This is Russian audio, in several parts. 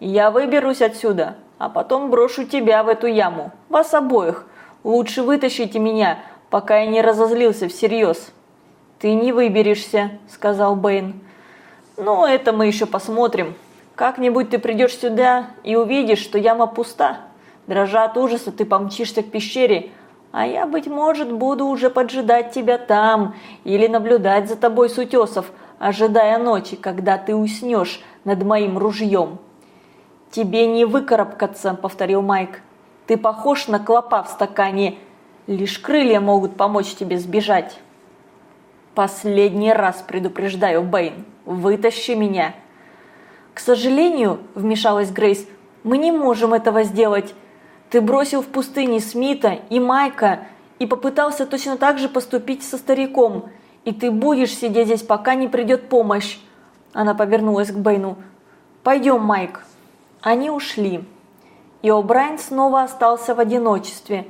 Я выберусь отсюда, а потом брошу тебя в эту яму. Вас обоих. Лучше вытащите меня, пока я не разозлился всерьез». «Ты не выберешься», – сказал Бэйн. «Ну, это мы еще посмотрим. Как-нибудь ты придешь сюда и увидишь, что яма пуста. Дрожа от ужаса, ты помчишься к пещере, а я, быть может, буду уже поджидать тебя там или наблюдать за тобой с утесов, ожидая ночи, когда ты уснешь над моим ружьем». «Тебе не выкарабкаться», – повторил Майк. «Ты похож на клопа в стакане. Лишь крылья могут помочь тебе сбежать». «Последний раз предупреждаю, Бэйн, вытащи меня!» «К сожалению», – вмешалась Грейс, – «мы не можем этого сделать. Ты бросил в пустыне Смита и Майка и попытался точно так же поступить со стариком, и ты будешь сидеть здесь, пока не придет помощь». Она повернулась к Бэйну. «Пойдем, Майк». Они ушли. И О'Брайен снова остался в одиночестве.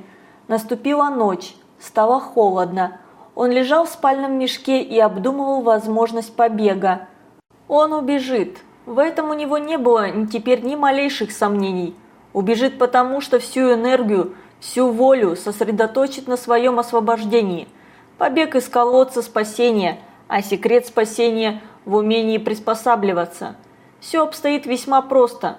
Наступила ночь, стало холодно. Он лежал в спальном мешке и обдумывал возможность побега. Он убежит. В этом у него не было теперь ни малейших сомнений. Убежит потому, что всю энергию, всю волю сосредоточит на своем освобождении. Побег из колодца спасения, а секрет спасения в умении приспосабливаться. Все обстоит весьма просто.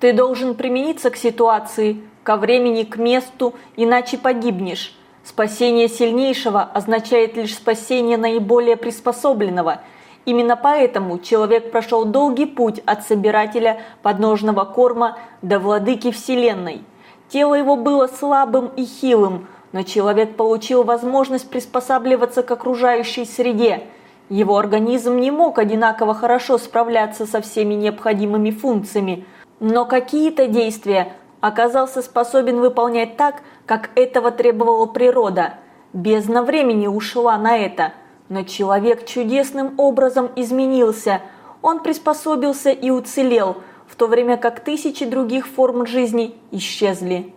Ты должен примениться к ситуации, ко времени, к месту, иначе погибнешь. Спасение сильнейшего означает лишь спасение наиболее приспособленного. Именно поэтому человек прошел долгий путь от собирателя подножного корма до владыки Вселенной. Тело его было слабым и хилым, но человек получил возможность приспосабливаться к окружающей среде. Его организм не мог одинаково хорошо справляться со всеми необходимыми функциями, но какие-то действия оказался способен выполнять так, как этого требовала природа. Бездна времени ушла на это, но человек чудесным образом изменился. Он приспособился и уцелел, в то время как тысячи других форм жизни исчезли.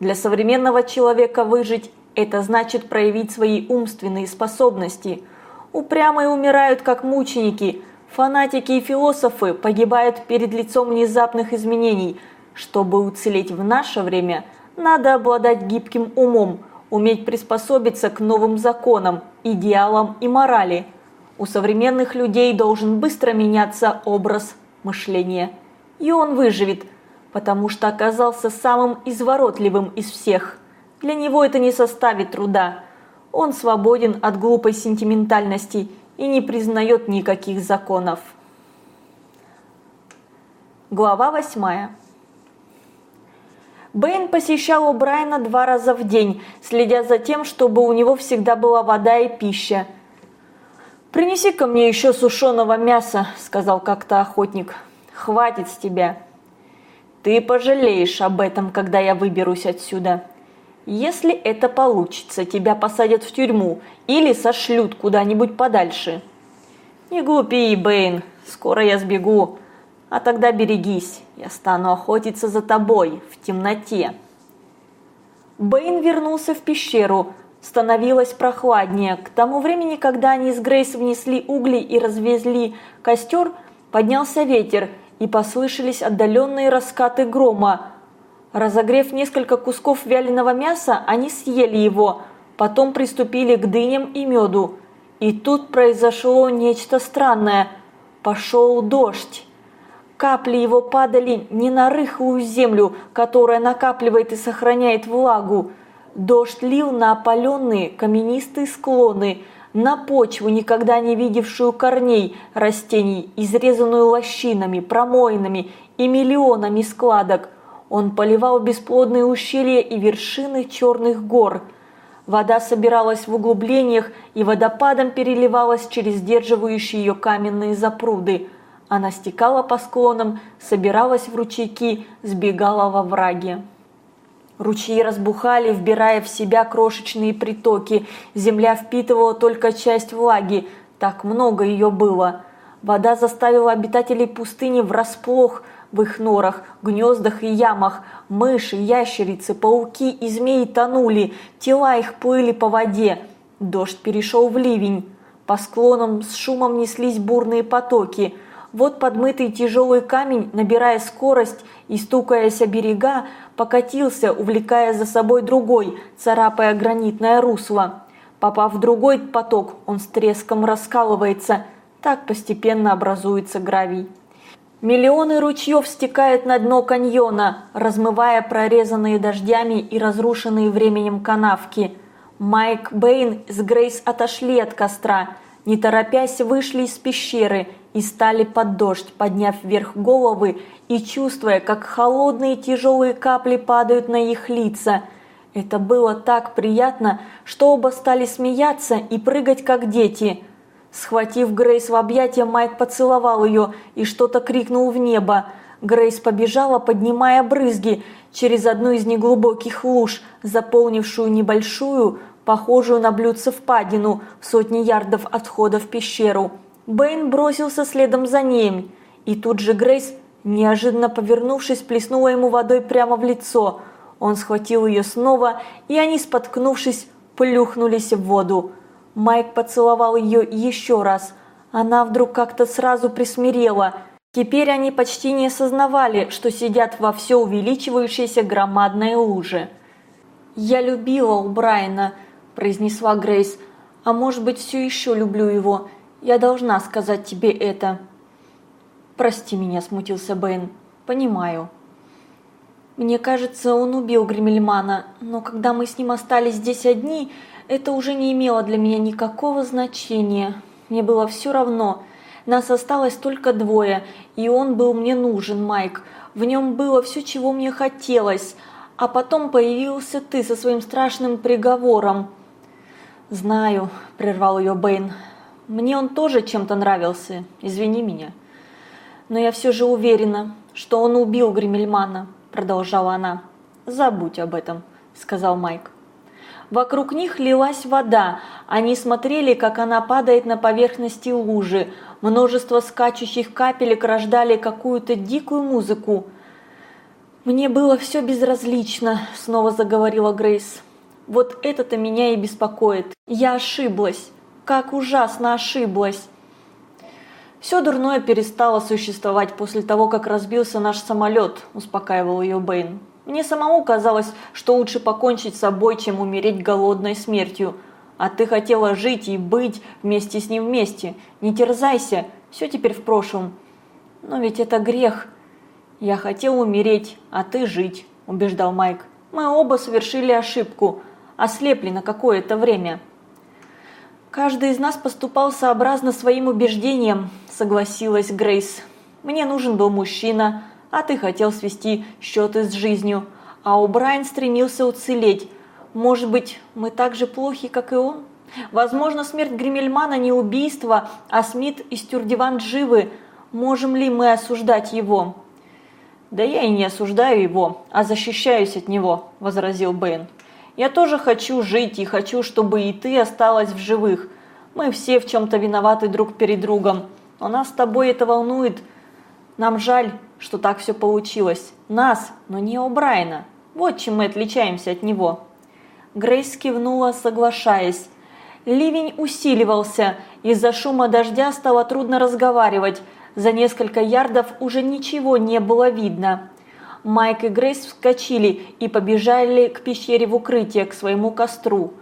Для современного человека выжить – это значит проявить свои умственные способности. Упрямые умирают как мученики, фанатики и философы погибают перед лицом внезапных изменений – чтобы уцелеть в наше время, надо обладать гибким умом, уметь приспособиться к новым законам, идеалам и морали. У современных людей должен быстро меняться образ мышления. И он выживет, потому что оказался самым изворотливым из всех. Для него это не составит труда. Он свободен от глупой сентиментальности и не признает никаких законов. Глава восьмая. Бэйн посещал у два раза в день, следя за тем, чтобы у него всегда была вода и пища. «Принеси-ка мне еще сушеного мяса», – сказал как-то охотник. «Хватит с тебя». «Ты пожалеешь об этом, когда я выберусь отсюда. Если это получится, тебя посадят в тюрьму или сошлют куда-нибудь подальше». «Не глупи, Бэйн, скоро я сбегу. А тогда берегись, я стану охотиться за тобой в темноте. Бэйн вернулся в пещеру. Становилось прохладнее. К тому времени, когда они с Грейс внесли угли и развезли костер, поднялся ветер, и послышались отдаленные раскаты грома. Разогрев несколько кусков вяленого мяса, они съели его, потом приступили к дыням и меду. И тут произошло нечто странное. Пошел дождь. Капли его падали не на рыхлую землю, которая накапливает и сохраняет влагу. Дождь лил на опаленные каменистые склоны, на почву, никогда не видевшую корней растений, изрезанную лощинами, промоинами и миллионами складок. Он поливал бесплодные ущелья и вершины черных гор. Вода собиралась в углублениях и водопадом переливалась через сдерживающие ее каменные запруды – она стекала по склонам, собиралась в ручейки, сбегала во враги. Ручьи разбухали, вбирая в себя крошечные притоки. Земля впитывала только часть влаги, так много ее было. Вода заставила обитателей пустыни врасплох в их норах, гнездах и ямах. Мыши, ящерицы, пауки и змеи тонули, тела их плыли по воде. Дождь перешел в ливень. По склонам с шумом неслись бурные потоки – Вот подмытый тяжелый камень, набирая скорость и стукаясь о берега, покатился, увлекая за собой другой, царапая гранитное русло. Попав в другой поток, он с треском раскалывается, так постепенно образуется гравий. Миллионы ручьев стекают на дно каньона, размывая прорезанные дождями и разрушенные временем канавки. Майк Бэйн с Грейс отошли от костра, не торопясь вышли из пещеры и стали под дождь, подняв вверх головы и чувствуя, как холодные тяжелые капли падают на их лица. Это было так приятно, что оба стали смеяться и прыгать как дети – Схватив Грейс в объятия, Майк поцеловал ее и что-то крикнул в небо. Грейс побежала, поднимая брызги через одну из неглубоких луж, заполнившую небольшую, похожую на блюдце впадину, сотни ярдов от входа в пещеру. Бэйн бросился следом за ней, и тут же Грейс, неожиданно повернувшись, плеснула ему водой прямо в лицо. Он схватил ее снова, и они, споткнувшись, плюхнулись в воду. Майк поцеловал ее еще раз. Она вдруг как-то сразу присмирела. Теперь они почти не осознавали, что сидят во все увеличивающейся громадной луже. «Я любила у Брайана», – произнесла Грейс. «А может быть, все еще люблю его. Я должна сказать тебе это». «Прости меня», – смутился Бэйн. «Понимаю». Мне кажется, он убил Гремельмана, но когда мы с ним остались здесь одни, это уже не имело для меня никакого значения. Мне было все равно. Нас осталось только двое, и он был мне нужен, Майк. В нем было все, чего мне хотелось. А потом появился ты со своим страшным приговором. «Знаю», – прервал ее Бэйн. «Мне он тоже чем-то нравился, извини меня. Но я все же уверена, что он убил Гремельмана», – продолжала она. «Забудь об этом», – сказал Майк. Вокруг них лилась вода, они смотрели, как она падает на поверхности лужи. Множество скачущих капелек рождали какую-то дикую музыку. «Мне было все безразлично», – снова заговорила Грейс. «Вот это-то меня и беспокоит. Я ошиблась. Как ужасно ошиблась». «Все дурное перестало существовать после того, как разбился наш самолет», – успокаивал ее Бэйн. Мне самому казалось, что лучше покончить с собой, чем умереть голодной смертью. А ты хотела жить и быть вместе с ним вместе. Не терзайся, все теперь в прошлом. Но ведь это грех. Я хотел умереть, а ты жить, убеждал Майк. Мы оба совершили ошибку, ослепли на какое-то время. Каждый из нас поступал сообразно своим убеждениям, согласилась Грейс. Мне нужен был мужчина, а ты хотел свести счеты с жизнью, а О'Брайен стремился уцелеть. Может быть, мы так же плохи, как и он? Возможно, смерть Гримельмана не убийство, а Смит и Стюрдиван живы. Можем ли мы осуждать его?» «Да я и не осуждаю его, а защищаюсь от него», – возразил Бэйн. «Я тоже хочу жить и хочу, чтобы и ты осталась в живых. Мы все в чем-то виноваты друг перед другом. Но нас с тобой это волнует. Нам жаль, что так все получилось. Нас, но не О'Брайена. Вот чем мы отличаемся от него». Грейс кивнула, соглашаясь. Ливень усиливался, из-за шума дождя стало трудно разговаривать. За несколько ярдов уже ничего не было видно. Майк и Грейс вскочили и побежали к пещере в укрытие, к своему костру.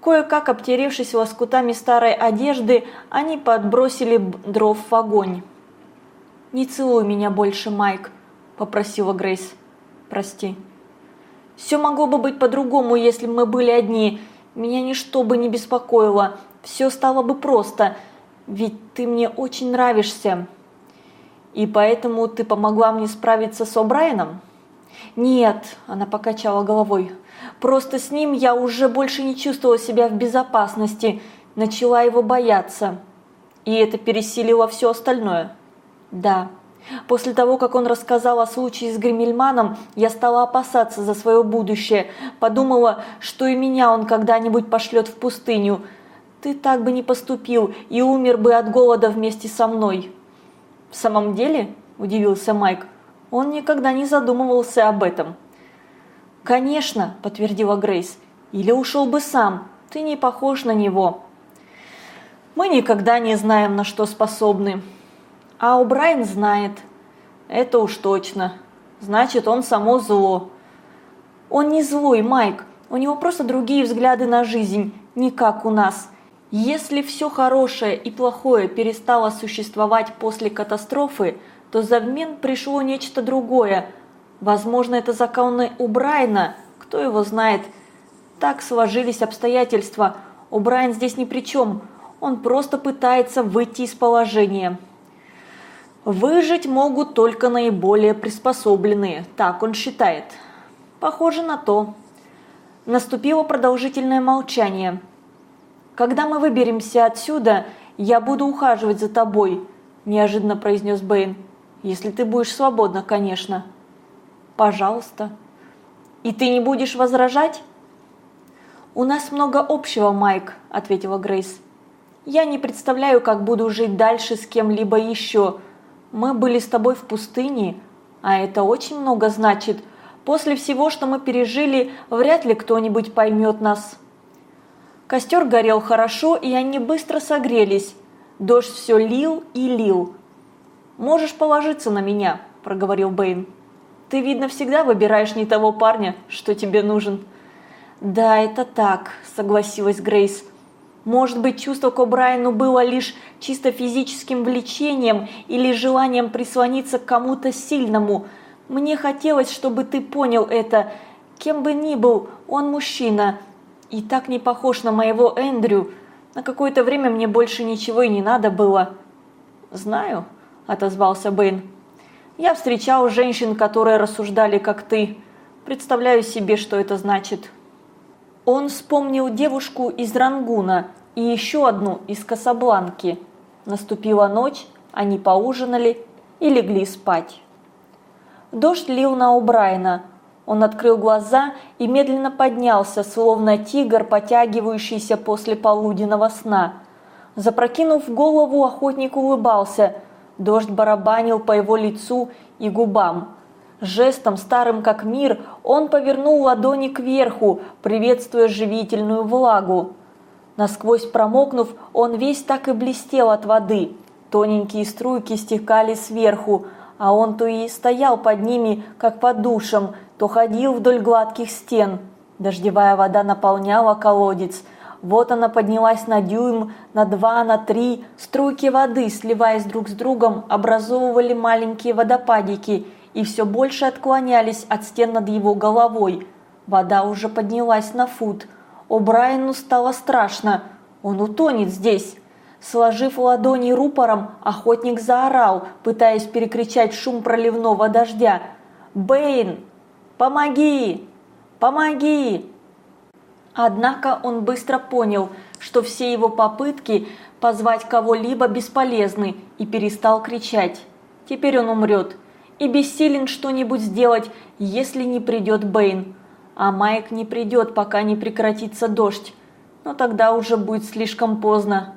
Кое-как обтеревшись лоскутами старой одежды, они подбросили дров в огонь. «Не целуй меня больше, Майк», – попросила Грейс. «Прости». «Все могло бы быть по-другому, если бы мы были одни. Меня ничто бы не беспокоило. Все стало бы просто. Ведь ты мне очень нравишься». «И поэтому ты помогла мне справиться с О'Брайеном?» «Нет», – она покачала головой. «Просто с ним я уже больше не чувствовала себя в безопасности, начала его бояться. И это пересилило все остальное». Да. После того, как он рассказал о случае с Гремельманом, я стала опасаться за свое будущее. Подумала, что и меня он когда-нибудь пошлет в пустыню. Ты так бы не поступил и умер бы от голода вместе со мной. В самом деле, удивился Майк, он никогда не задумывался об этом. Конечно, подтвердила Грейс. Или ушел бы сам. Ты не похож на него. Мы никогда не знаем, на что способны. А О'Брайен знает. Это уж точно. Значит, он само зло. Он не злой, Майк. У него просто другие взгляды на жизнь, не как у нас. Если все хорошее и плохое перестало существовать после катастрофы, то взамен пришло нечто другое. Возможно, это законы у Брайна, кто его знает. Так сложились обстоятельства. У Брайан здесь ни при чем. Он просто пытается выйти из положения. Выжить могут только наиболее приспособленные, так он считает. Похоже на то. Наступило продолжительное молчание. «Когда мы выберемся отсюда, я буду ухаживать за тобой», – неожиданно произнес Бэйн. «Если ты будешь свободна, конечно». «Пожалуйста». «И ты не будешь возражать?» «У нас много общего, Майк», – ответила Грейс. «Я не представляю, как буду жить дальше с кем-либо еще», – мы были с тобой в пустыне, а это очень много значит. После всего, что мы пережили, вряд ли кто-нибудь поймет нас. Костер горел хорошо, и они быстро согрелись. Дождь все лил и лил. «Можешь положиться на меня», – проговорил Бэйн. «Ты, видно, всегда выбираешь не того парня, что тебе нужен». «Да, это так», – согласилась Грейс. Может быть, чувство к О'Брайену было лишь чисто физическим влечением или желанием прислониться к кому-то сильному. Мне хотелось, чтобы ты понял это. Кем бы ни был, он мужчина. И так не похож на моего Эндрю. На какое-то время мне больше ничего и не надо было. «Знаю», – отозвался Бэйн. «Я встречал женщин, которые рассуждали, как ты. Представляю себе, что это значит». Он вспомнил девушку из Рангуна и еще одну из Касабланки. Наступила ночь, они поужинали и легли спать. Дождь лил на Убрайна. Он открыл глаза и медленно поднялся, словно тигр, потягивающийся после полуденного сна. Запрокинув голову, охотник улыбался. Дождь барабанил по его лицу и губам. Жестом, старым как мир, он повернул ладони кверху, приветствуя живительную влагу. Насквозь промокнув, он весь так и блестел от воды. Тоненькие струйки стекали сверху, а он то и стоял под ними, как под душем, то ходил вдоль гладких стен. Дождевая вода наполняла колодец. Вот она поднялась на дюйм, на два, на три. Струйки воды, сливаясь друг с другом, образовывали маленькие водопадики – и все больше отклонялись от стен над его головой. Вода уже поднялась на фут. О Брайану стало страшно. Он утонет здесь. Сложив ладони рупором, охотник заорал, пытаясь перекричать шум проливного дождя. «Бэйн! Помоги! Помоги!» Однако он быстро понял, что все его попытки позвать кого-либо бесполезны и перестал кричать. Теперь он умрет и бессилен что-нибудь сделать, если не придет Бэйн. А Майк не придет, пока не прекратится дождь. Но тогда уже будет слишком поздно.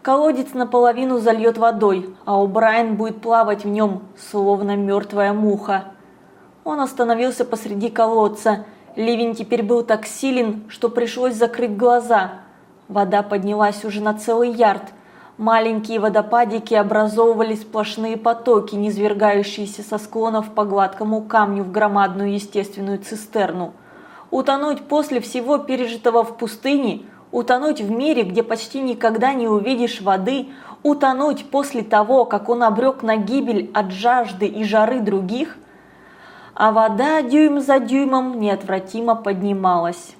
Колодец наполовину зальет водой, а О'Брайен будет плавать в нем, словно мертвая муха. Он остановился посреди колодца. Ливень теперь был так силен, что пришлось закрыть глаза. Вода поднялась уже на целый ярд – Маленькие водопадики образовывали сплошные потоки, низвергающиеся со склонов по гладкому камню в громадную естественную цистерну. Утонуть после всего пережитого в пустыне, утонуть в мире, где почти никогда не увидишь воды, утонуть после того, как он обрек на гибель от жажды и жары других, а вода дюйм за дюймом неотвратимо поднималась.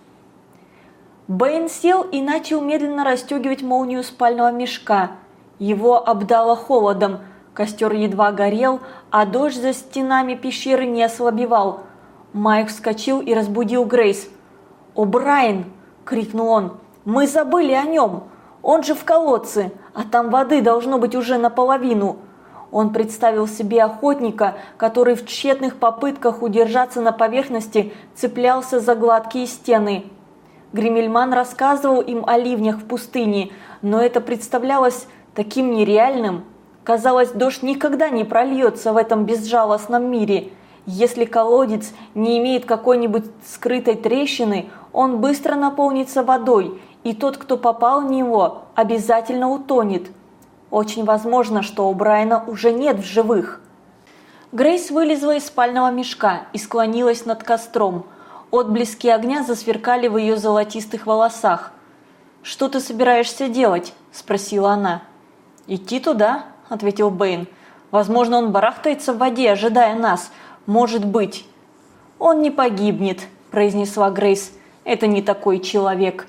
Бэйн сел и начал медленно расстегивать молнию спального мешка. Его обдало холодом, костер едва горел, а дождь за стенами пещеры не ослабевал. Майк вскочил и разбудил Грейс. «О, Брайан!» – крикнул он. «Мы забыли о нем! Он же в колодце, а там воды должно быть уже наполовину!» Он представил себе охотника, который в тщетных попытках удержаться на поверхности цеплялся за гладкие стены. Гримельман рассказывал им о ливнях в пустыне, но это представлялось таким нереальным. Казалось, дождь никогда не прольется в этом безжалостном мире. Если колодец не имеет какой-нибудь скрытой трещины, он быстро наполнится водой, и тот, кто попал в него, обязательно утонет. Очень возможно, что у Брайана уже нет в живых. Грейс вылезла из спального мешка и склонилась над костром. Отблески огня засверкали в ее золотистых волосах. «Что ты собираешься делать?» – спросила она. «Идти туда», – ответил Бэйн. «Возможно, он барахтается в воде, ожидая нас. Может быть». «Он не погибнет», – произнесла Грейс. «Это не такой человек».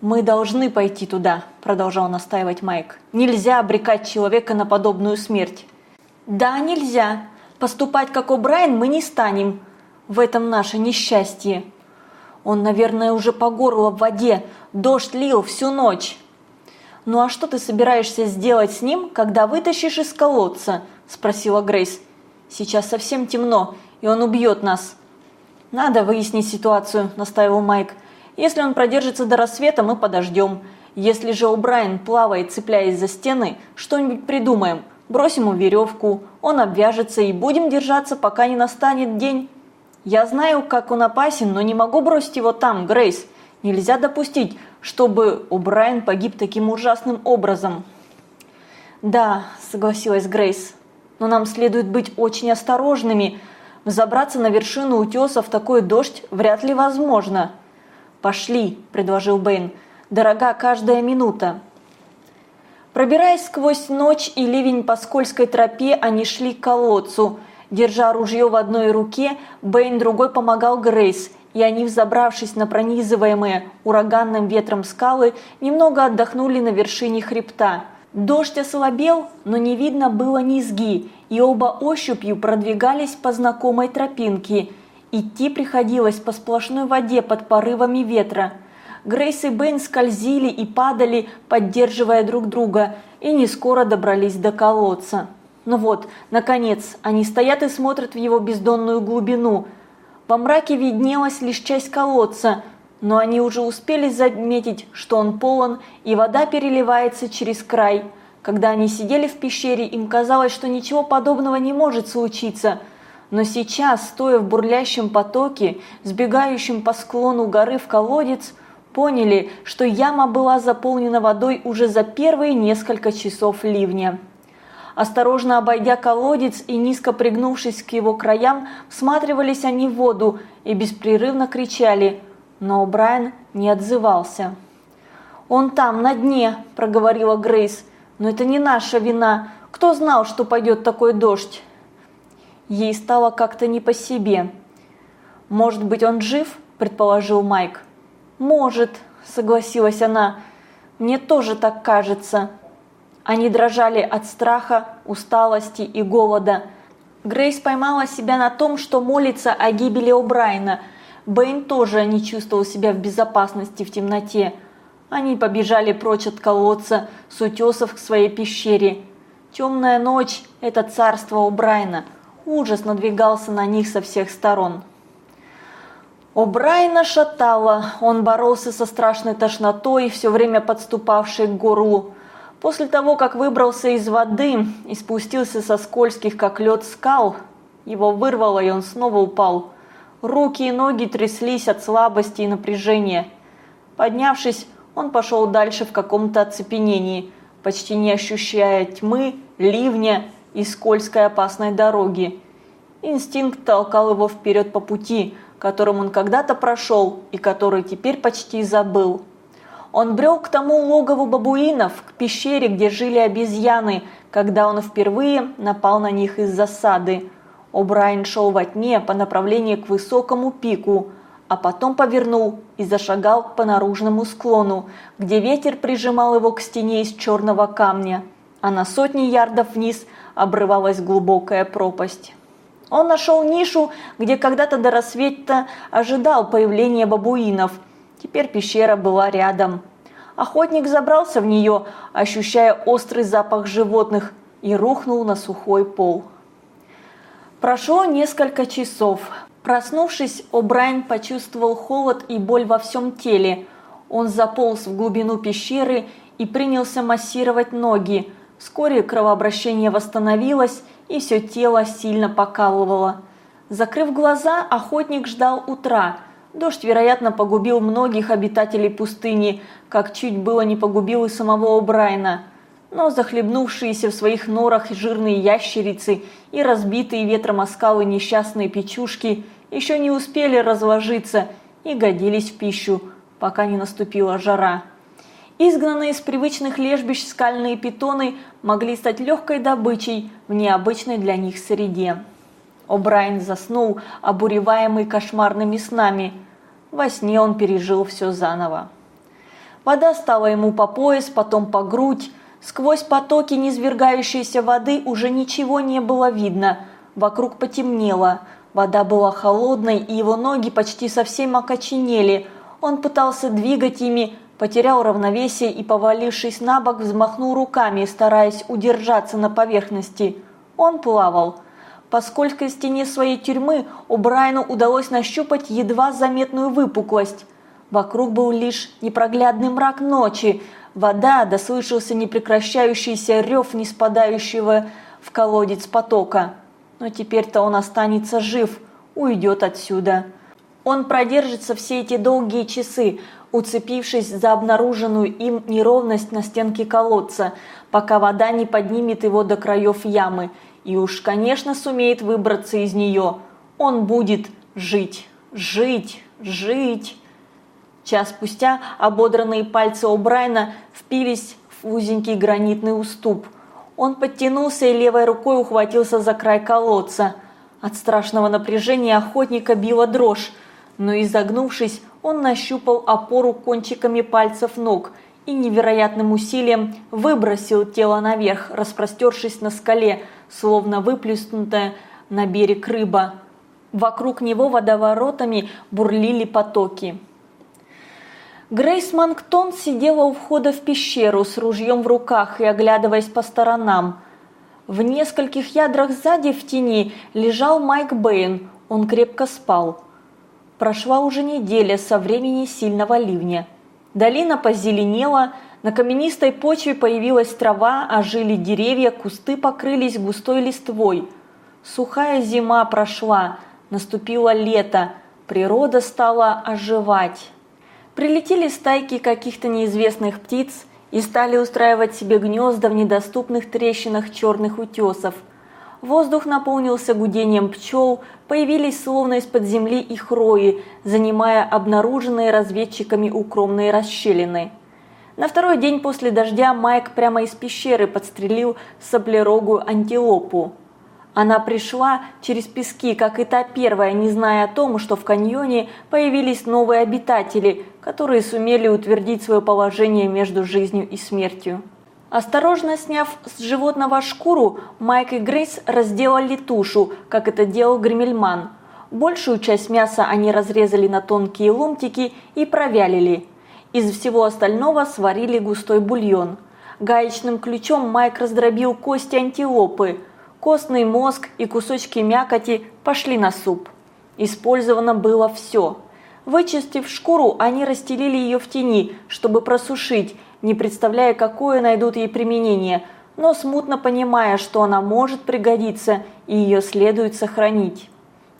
«Мы должны пойти туда», – продолжал настаивать Майк. «Нельзя обрекать человека на подобную смерть». «Да, нельзя. Поступать как О'Брайен мы не станем. В этом наше несчастье. Он, наверное, уже по горло в воде. Дождь лил всю ночь». «Ну а что ты собираешься сделать с ним, когда вытащишь из колодца?» – спросила Грейс. «Сейчас совсем темно, и он убьет нас». «Надо выяснить ситуацию», – настаивал Майк. «Если он продержится до рассвета, мы подождем. Если же О'Брайен плавает, цепляясь за стены, что-нибудь придумаем. Бросим ему веревку, он обвяжется и будем держаться, пока не настанет день. Я знаю, как он опасен, но не могу бросить его там, Грейс. Нельзя допустить, чтобы О'Брайен погиб таким ужасным образом. Да, согласилась Грейс, но нам следует быть очень осторожными. Взобраться на вершину утеса в такой дождь вряд ли возможно. Пошли, предложил Бэйн. Дорога каждая минута. Пробираясь сквозь ночь и ливень по скользкой тропе, они шли к колодцу. Держа ружье в одной руке, Бэйн другой помогал Грейс, и они, взобравшись на пронизываемые ураганным ветром скалы, немного отдохнули на вершине хребта. Дождь ослабел, но не видно было низги, и оба ощупью продвигались по знакомой тропинке. Идти приходилось по сплошной воде под порывами ветра – Грейс и Бен скользили и падали, поддерживая друг друга, и не скоро добрались до колодца. Ну вот, наконец, они стоят и смотрят в его бездонную глубину. Во мраке виднелась лишь часть колодца, но они уже успели заметить, что он полон, и вода переливается через край. Когда они сидели в пещере, им казалось, что ничего подобного не может случиться. Но сейчас, стоя в бурлящем потоке, сбегающем по склону горы в колодец, поняли, что яма была заполнена водой уже за первые несколько часов ливня. Осторожно обойдя колодец и низко пригнувшись к его краям, всматривались они в воду и беспрерывно кричали, но Брайан не отзывался. «Он там, на дне», – проговорила Грейс, – «но это не наша вина. Кто знал, что пойдет такой дождь?» Ей стало как-то не по себе. «Может быть, он жив?» – предположил Майк. «Может», – согласилась она, – «мне тоже так кажется». Они дрожали от страха, усталости и голода. Грейс поймала себя на том, что молится о гибели О'Брайена. Бэйн тоже не чувствовал себя в безопасности в темноте. Они побежали прочь от колодца с утесов к своей пещере. Темная ночь – это царство О'Брайена. Ужас надвигался на них со всех сторон. У Брайна шатало, он боролся со страшной тошнотой, все время подступавшей к горлу. После того, как выбрался из воды и спустился со скользких, как лед, скал, его вырвало, и он снова упал. Руки и ноги тряслись от слабости и напряжения. Поднявшись, он пошел дальше в каком-то оцепенении, почти не ощущая тьмы, ливня и скользкой опасной дороги. Инстинкт толкал его вперед по пути – которым он когда-то прошел и который теперь почти забыл. Он брел к тому логову бабуинов, к пещере, где жили обезьяны, когда он впервые напал на них из засады. О'Брайен шел во тьме по направлению к высокому пику, а потом повернул и зашагал по наружному склону, где ветер прижимал его к стене из черного камня, а на сотни ярдов вниз обрывалась глубокая пропасть. Он нашел нишу, где когда-то до рассвета ожидал появления бабуинов. Теперь пещера была рядом. Охотник забрался в нее, ощущая острый запах животных, и рухнул на сухой пол. Прошло несколько часов. Проснувшись, О'Брайен почувствовал холод и боль во всем теле. Он заполз в глубину пещеры и принялся массировать ноги. Вскоре кровообращение восстановилось, и все тело сильно покалывало. Закрыв глаза, охотник ждал утра. Дождь, вероятно, погубил многих обитателей пустыни, как чуть было не погубил и самого О'Брайна. но захлебнувшиеся в своих норах жирные ящерицы и разбитые ветром оскалы несчастные печушки еще не успели разложиться и годились в пищу, пока не наступила жара. Изгнанные из привычных лежбищ скальные питоны могли стать легкой добычей в необычной для них среде. О'Брайен заснул, обуреваемый кошмарными снами. Во сне он пережил все заново. Вода стала ему по пояс, потом по грудь. Сквозь потоки низвергающейся воды уже ничего не было видно. Вокруг потемнело. Вода была холодной, и его ноги почти совсем окоченели. Он пытался двигать ими, потерял равновесие и, повалившись на бок, взмахнул руками, стараясь удержаться на поверхности. Он плавал. По скользкой стене своей тюрьмы у Брайану удалось нащупать едва заметную выпуклость. Вокруг был лишь непроглядный мрак ночи, вода, дослышался непрекращающийся рев не спадающего в колодец потока. Но теперь-то он останется жив, уйдет отсюда. Он продержится все эти долгие часы, уцепившись за обнаруженную им неровность на стенке колодца, пока вода не поднимет его до краев ямы, и уж, конечно, сумеет выбраться из нее. Он будет жить, жить, жить. Час спустя ободранные пальцы О'Брайна впились в узенький гранитный уступ. Он подтянулся и левой рукой ухватился за край колодца. От страшного напряжения охотника била дрожь, но изогнувшись, он нащупал опору кончиками пальцев ног и невероятным усилием выбросил тело наверх, распростершись на скале, словно выплюснутая на берег рыба. Вокруг него водоворотами бурлили потоки. Грейс Манктон сидела у входа в пещеру с ружьем в руках и оглядываясь по сторонам. В нескольких ядрах сзади в тени лежал Майк Бэйн, он крепко спал. Прошла уже неделя со времени сильного ливня. Долина позеленела, на каменистой почве появилась трава, ожили деревья, кусты покрылись густой листвой. Сухая зима прошла, наступило лето, природа стала оживать. Прилетели стайки каких-то неизвестных птиц и стали устраивать себе гнезда в недоступных трещинах черных утесов – Воздух наполнился гудением пчел, появились словно из-под земли их рои, занимая обнаруженные разведчиками укромные расщелины. На второй день после дождя Майк прямо из пещеры подстрелил саблерогую антилопу. Она пришла через пески, как и та первая, не зная о том, что в каньоне появились новые обитатели, которые сумели утвердить свое положение между жизнью и смертью. Осторожно сняв с животного шкуру, Майк и Грейс разделали тушу, как это делал Гремельман. Большую часть мяса они разрезали на тонкие ломтики и провялили. Из всего остального сварили густой бульон. Гаечным ключом Майк раздробил кости антилопы. Костный мозг и кусочки мякоти пошли на суп. Использовано было все. Вычистив шкуру, они расстелили ее в тени, чтобы просушить, не представляя, какое найдут ей применение, но смутно понимая, что она может пригодиться и ее следует сохранить.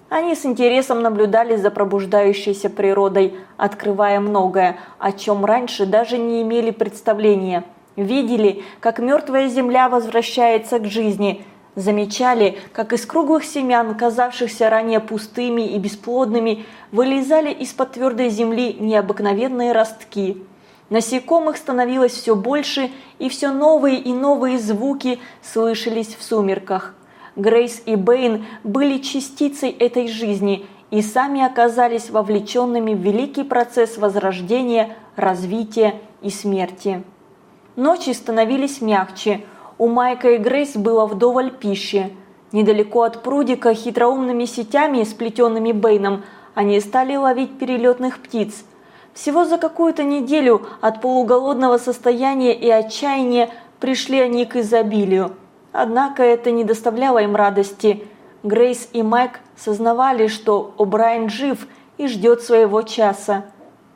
Они с интересом наблюдали за пробуждающейся природой, открывая многое, о чем раньше даже не имели представления. Видели, как мертвая земля возвращается к жизни, замечали, как из круглых семян, казавшихся ранее пустыми и бесплодными, вылезали из-под твердой земли необыкновенные ростки. Насекомых становилось все больше, и все новые и новые звуки слышались в сумерках. Грейс и Бэйн были частицей этой жизни и сами оказались вовлеченными в великий процесс возрождения, развития и смерти. Ночи становились мягче, у Майка и Грейс было вдоволь пищи. Недалеко от прудика хитроумными сетями, сплетенными Бэйном, они стали ловить перелетных птиц – всего за какую-то неделю от полуголодного состояния и отчаяния пришли они к изобилию. Однако это не доставляло им радости. Грейс и Майк сознавали, что О'Брайен жив и ждет своего часа.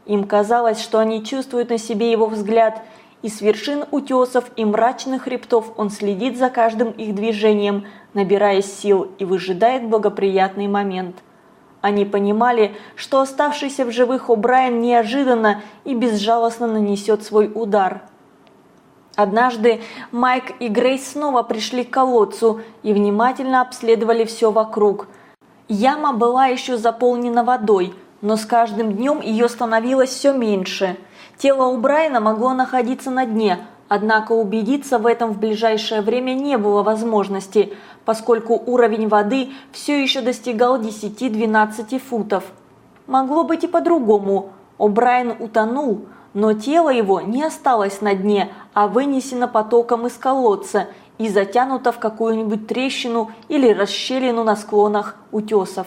Им казалось, что они чувствуют на себе его взгляд, и с вершин утесов и мрачных хребтов он следит за каждым их движением, набирая сил и выжидает благоприятный момент. Они понимали, что оставшийся в живых О'Брайен неожиданно и безжалостно нанесет свой удар. Однажды Майк и Грейс снова пришли к колодцу и внимательно обследовали все вокруг. Яма была еще заполнена водой, но с каждым днем ее становилось все меньше. Тело у Брайана могло находиться на дне, однако убедиться в этом в ближайшее время не было возможности, поскольку уровень воды все еще достигал 10-12 футов. Могло быть и по-другому. О'Брайен утонул, но тело его не осталось на дне, а вынесено потоком из колодца и затянуто в какую-нибудь трещину или расщелину на склонах утесов.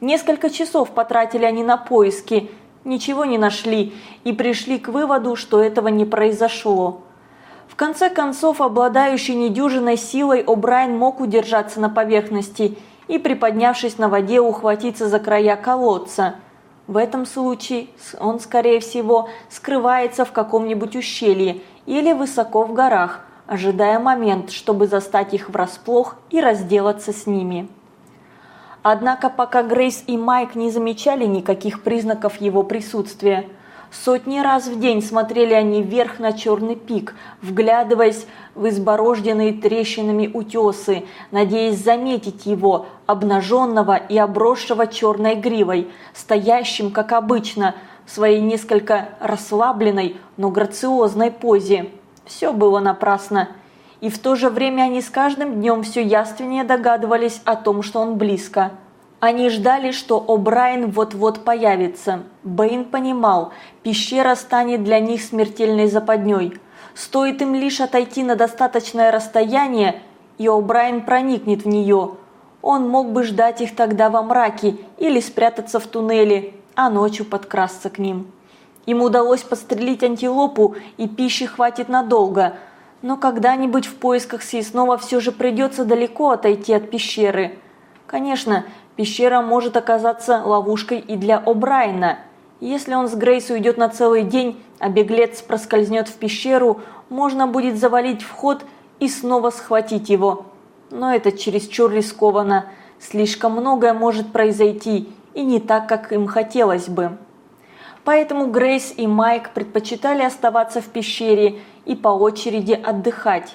Несколько часов потратили они на поиски, ничего не нашли и пришли к выводу, что этого не произошло. В конце концов, обладающий недюжиной силой, О'Брайен мог удержаться на поверхности и, приподнявшись на воде, ухватиться за края колодца – в этом случае он, скорее всего, скрывается в каком-нибудь ущелье или высоко в горах, ожидая момент, чтобы застать их врасплох и разделаться с ними. Однако пока Грейс и Майк не замечали никаких признаков его присутствия – Сотни раз в день смотрели они вверх на черный пик, вглядываясь в изборожденные трещинами утесы, надеясь заметить его, обнаженного и обросшего черной гривой, стоящим, как обычно, в своей несколько расслабленной, но грациозной позе. Все было напрасно. И в то же время они с каждым днем все яственнее догадывались о том, что он близко. Они ждали, что О'Брайен вот-вот появится. Бэйн понимал, пещера станет для них смертельной западней. Стоит им лишь отойти на достаточное расстояние, и О'Брайен проникнет в нее. Он мог бы ждать их тогда во мраке или спрятаться в туннеле, а ночью подкрасться к ним. Им удалось подстрелить антилопу, и пищи хватит надолго. Но когда-нибудь в поисках съестного все же придется далеко отойти от пещеры. Конечно, Пещера может оказаться ловушкой и для О'Брайена. Если он с Грейс уйдет на целый день, а беглец проскользнет в пещеру, можно будет завалить вход и снова схватить его. Но это чересчур рискованно. Слишком многое может произойти, и не так, как им хотелось бы. Поэтому Грейс и Майк предпочитали оставаться в пещере и по очереди отдыхать.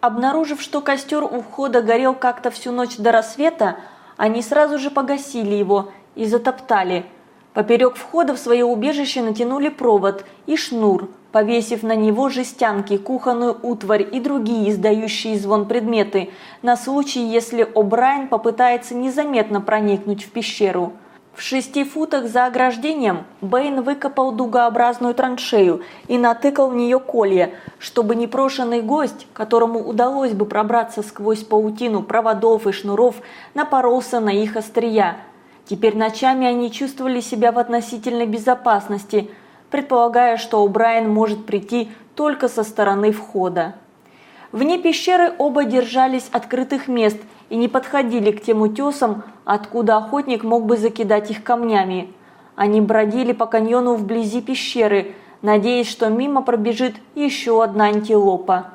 Обнаружив, что костер у входа горел как-то всю ночь до рассвета, они сразу же погасили его и затоптали. Поперек входа в свое убежище натянули провод и шнур, повесив на него жестянки, кухонную утварь и другие издающие звон предметы, на случай, если О'Брайен попытается незаметно проникнуть в пещеру. В шести футах за ограждением Бэйн выкопал дугообразную траншею и натыкал в нее колья, чтобы непрошенный гость, которому удалось бы пробраться сквозь паутину проводов и шнуров, напоролся на их острия. Теперь ночами они чувствовали себя в относительной безопасности, предполагая, что Брайан может прийти только со стороны входа. Вне пещеры оба держались открытых мест и не подходили к тем утесам, откуда охотник мог бы закидать их камнями. Они бродили по каньону вблизи пещеры, надеясь, что мимо пробежит еще одна антилопа.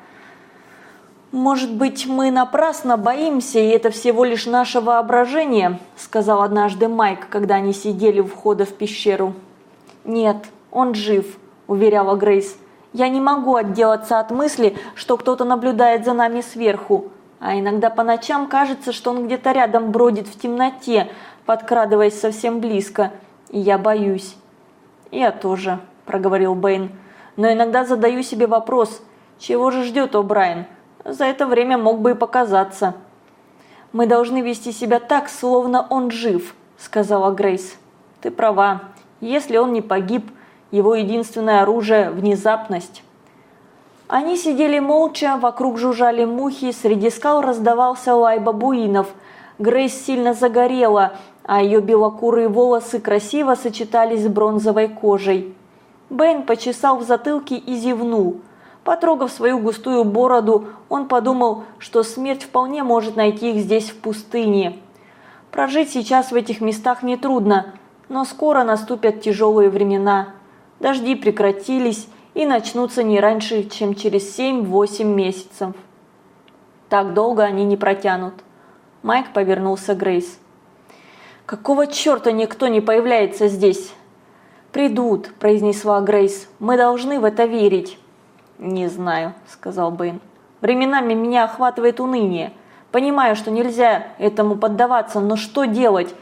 «Может быть, мы напрасно боимся, и это всего лишь наше воображение», сказал однажды Майк, когда они сидели у входа в пещеру. «Нет, он жив», уверяла Грейс. «Я не могу отделаться от мысли, что кто-то наблюдает за нами сверху. А иногда по ночам кажется, что он где-то рядом бродит в темноте, подкрадываясь совсем близко. И я боюсь. «Я тоже», – проговорил Бэйн. «Но иногда задаю себе вопрос, чего же ждет О'Брайен? За это время мог бы и показаться». «Мы должны вести себя так, словно он жив», – сказала Грейс. «Ты права. Если он не погиб, его единственное оружие – внезапность». Они сидели молча, вокруг жужжали мухи, среди скал раздавался лай бабуинов. Грейс сильно загорела, а ее белокурые волосы красиво сочетались с бронзовой кожей. Бэйн почесал в затылке и зевнул. Потрогав свою густую бороду, он подумал, что смерть вполне может найти их здесь в пустыне. Прожить сейчас в этих местах нетрудно, но скоро наступят тяжелые времена. Дожди прекратились, и начнутся не раньше, чем через 7-8 месяцев. Так долго они не протянут. Майк повернулся к Грейс. «Какого черта никто не появляется здесь?» «Придут», – произнесла Грейс. «Мы должны в это верить». «Не знаю», – сказал Бэйн. «Временами меня охватывает уныние. Понимаю, что нельзя этому поддаваться, но что делать?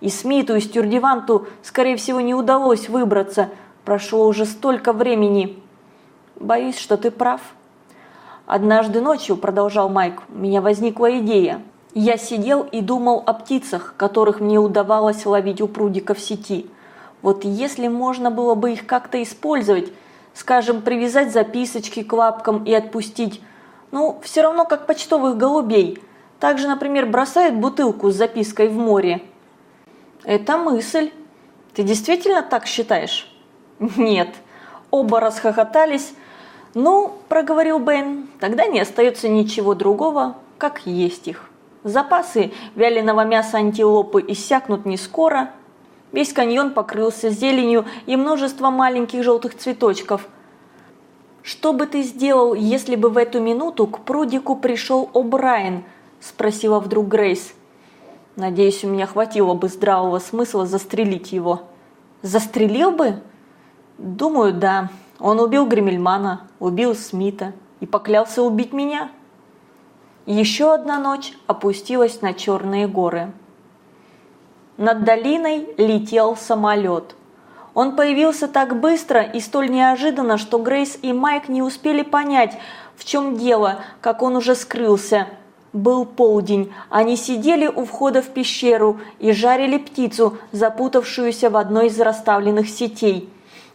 И Смиту, и Стюрдиванту, скорее всего, не удалось выбраться. Прошло уже столько времени. Боюсь, что ты прав». «Однажды ночью», – продолжал Майк, – «у меня возникла идея. Я сидел и думал о птицах, которых мне удавалось ловить у прудика в сети. Вот если можно было бы их как-то использовать, скажем, привязать записочки к лапкам и отпустить, ну, все равно как почтовых голубей. Также, например, бросают бутылку с запиской в море. Это мысль. Ты действительно так считаешь? Нет. Оба расхохотались. Ну, проговорил Бен, тогда не остается ничего другого, как есть их. Запасы вяленого мяса антилопы иссякнут не скоро. Весь каньон покрылся зеленью и множеством маленьких желтых цветочков. «Что бы ты сделал, если бы в эту минуту к прудику пришел О'Брайен?» – спросила вдруг Грейс. «Надеюсь, у меня хватило бы здравого смысла застрелить его». «Застрелил бы?» «Думаю, да. Он убил Гремельмана, убил Смита и поклялся убить меня». Еще одна ночь опустилась на черные горы. Над долиной летел самолет. Он появился так быстро и столь неожиданно, что Грейс и Майк не успели понять, в чем дело, как он уже скрылся. Был полдень, они сидели у входа в пещеру и жарили птицу, запутавшуюся в одной из расставленных сетей.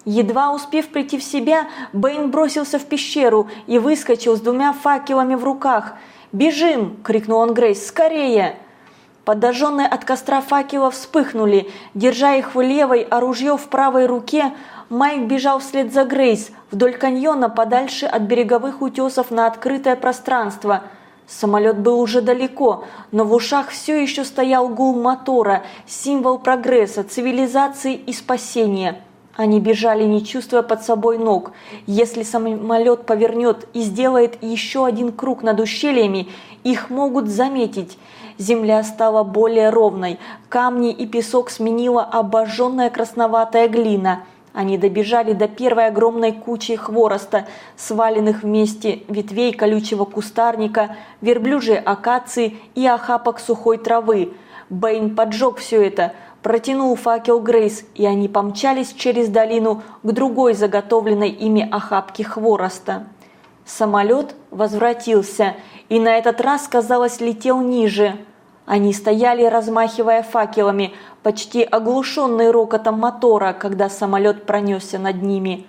Едва успев прийти в себя, Бэйн бросился в пещеру и выскочил с двумя факелами в руках – «Бежим!» – крикнул он Грейс. «Скорее!» Подожженные от костра факела вспыхнули. Держа их в левой, а ружье в правой руке, Майк бежал вслед за Грейс, вдоль каньона, подальше от береговых утесов на открытое пространство. Самолет был уже далеко, но в ушах все еще стоял гул мотора, символ прогресса, цивилизации и спасения. Они бежали, не чувствуя под собой ног. Если самолет повернет и сделает еще один круг над ущельями, их могут заметить. Земля стала более ровной, камни и песок сменила обожженная красноватая глина. Они добежали до первой огромной кучи хвороста, сваленных вместе ветвей колючего кустарника, верблюжьей акации и охапок сухой травы. Бэйн поджег все это – протянул факел Грейс, и они помчались через долину к другой заготовленной ими охапке хвороста. Самолет возвратился, и на этот раз, казалось, летел ниже. Они стояли, размахивая факелами, почти оглушенные рокотом мотора, когда самолет пронесся над ними.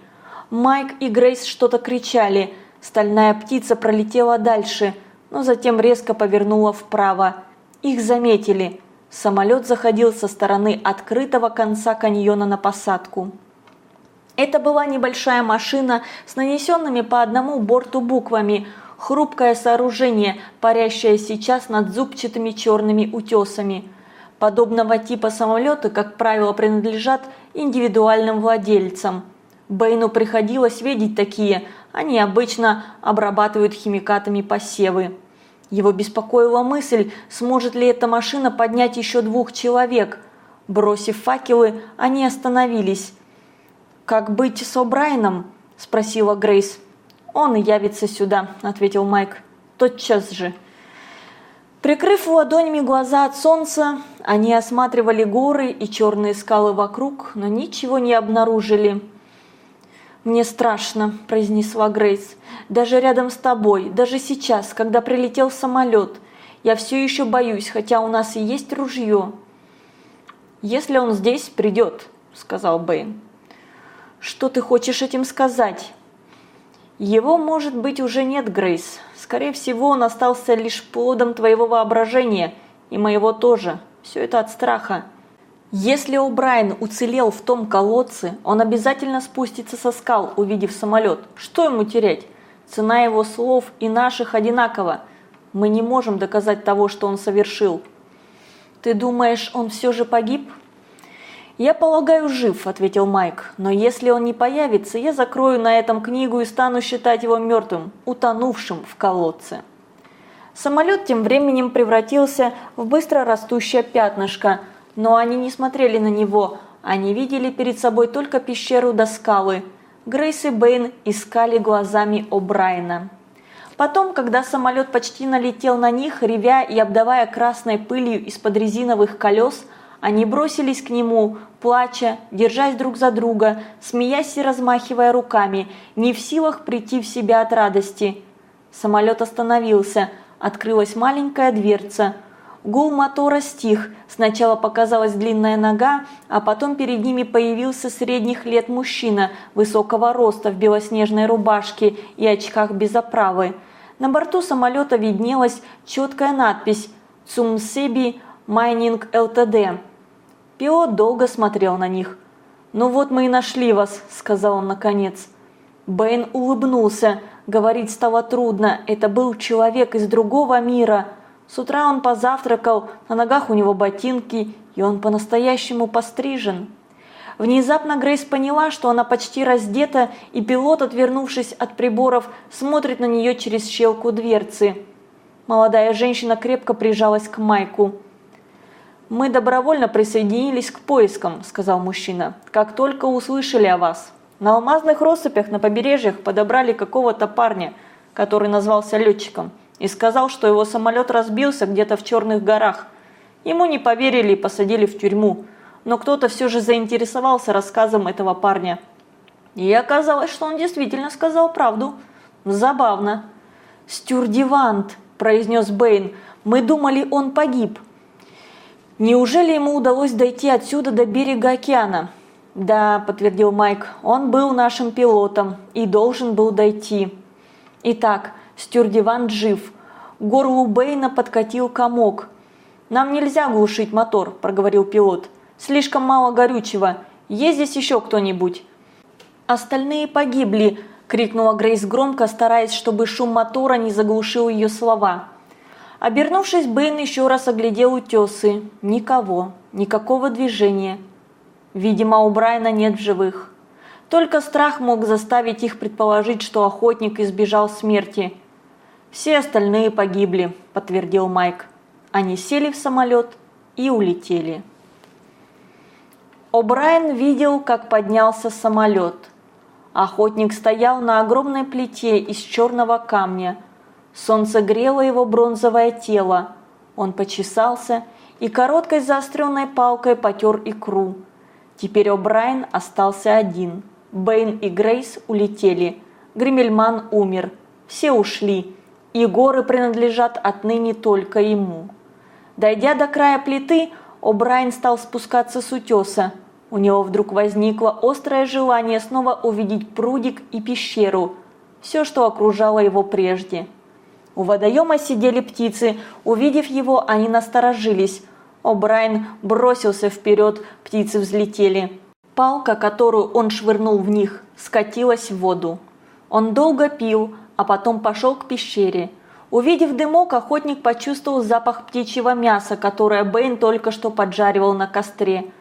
Майк и Грейс что-то кричали. Стальная птица пролетела дальше, но затем резко повернула вправо. Их заметили – Самолет заходил со стороны открытого конца каньона на посадку. Это была небольшая машина с нанесенными по одному борту буквами, хрупкое сооружение, парящее сейчас над зубчатыми черными утесами. Подобного типа самолеты, как правило, принадлежат индивидуальным владельцам. Бэйну приходилось видеть такие, они обычно обрабатывают химикатами посевы. Его беспокоила мысль, сможет ли эта машина поднять еще двух человек. Бросив факелы, они остановились. «Как быть с О'Брайеном?» – спросила Грейс. «Он явится сюда», – ответил Майк. «Тотчас же». Прикрыв ладонями глаза от солнца, они осматривали горы и черные скалы вокруг, но ничего не обнаружили. «Мне страшно», – произнесла Грейс. «Даже рядом с тобой, даже сейчас, когда прилетел самолет. Я все еще боюсь, хотя у нас и есть ружье». «Если он здесь, придет», – сказал Бэйн. «Что ты хочешь этим сказать?» «Его, может быть, уже нет, Грейс. Скорее всего, он остался лишь плодом твоего воображения, и моего тоже. Все это от страха. Если О'Брайен уцелел в том колодце, он обязательно спустится со скал, увидев самолет. Что ему терять? Цена его слов и наших одинакова. Мы не можем доказать того, что он совершил. Ты думаешь, он все же погиб? «Я полагаю, жив», – ответил Майк. «Но если он не появится, я закрою на этом книгу и стану считать его мертвым, утонувшим в колодце». Самолет тем временем превратился в быстро растущее пятнышко – но они не смотрели на него, они видели перед собой только пещеру до скалы. Грейс и Бэйн искали глазами О'Брайена. Потом, когда самолет почти налетел на них, ревя и обдавая красной пылью из-под резиновых колес, они бросились к нему, плача, держась друг за друга, смеясь и размахивая руками, не в силах прийти в себя от радости. Самолет остановился, открылась маленькая дверца. Гул мотора стих, сначала показалась длинная нога, а потом перед ними появился средних лет мужчина, высокого роста в белоснежной рубашке и очках без оправы. На борту самолета виднелась четкая надпись «Цумсеби Майнинг ЛТД». Пилот долго смотрел на них. «Ну вот мы и нашли вас», – сказал он наконец. Бэйн улыбнулся. Говорить стало трудно. Это был человек из другого мира. С утра он позавтракал, на ногах у него ботинки, и он по-настоящему пострижен. Внезапно Грейс поняла, что она почти раздета, и пилот, отвернувшись от приборов, смотрит на нее через щелку дверцы. Молодая женщина крепко прижалась к Майку. «Мы добровольно присоединились к поискам», – сказал мужчина, – «как только услышали о вас. На алмазных россыпях на побережьях подобрали какого-то парня, который назвался летчиком, и сказал, что его самолет разбился где-то в Черных горах. Ему не поверили и посадили в тюрьму, но кто-то все же заинтересовался рассказом этого парня. И оказалось, что он действительно сказал правду. Забавно. «Стюрдивант», – произнес Бэйн, – «мы думали, он погиб». Неужели ему удалось дойти отсюда до берега океана? Да, подтвердил Майк, он был нашим пилотом и должен был дойти. Итак, Стюрдиван жив. Горлу Бэйна подкатил комок. «Нам нельзя глушить мотор», – проговорил пилот. «Слишком мало горючего. Есть здесь еще кто-нибудь?» «Остальные погибли», – крикнула Грейс громко, стараясь, чтобы шум мотора не заглушил ее слова. Обернувшись, Бэйн еще раз оглядел утесы. Никого, никакого движения. Видимо, у Брайана нет в живых. Только страх мог заставить их предположить, что охотник избежал смерти. «Все остальные погибли», – подтвердил Майк. Они сели в самолет и улетели. О'Брайен видел, как поднялся самолет. Охотник стоял на огромной плите из черного камня – Солнце грело его бронзовое тело. Он почесался и короткой заостренной палкой потер икру. Теперь О'Брайен остался один. Бэйн и Грейс улетели. Гримельман умер. Все ушли. И горы принадлежат отныне только ему. Дойдя до края плиты, О'Брайен стал спускаться с утеса. У него вдруг возникло острое желание снова увидеть прудик и пещеру. Все, что окружало его прежде. У водоема сидели птицы. Увидев его, они насторожились. О'Брайен бросился вперед, птицы взлетели. Палка, которую он швырнул в них, скатилась в воду. Он долго пил, а потом пошел к пещере. Увидев дымок, охотник почувствовал запах птичьего мяса, которое Бэйн только что поджаривал на костре.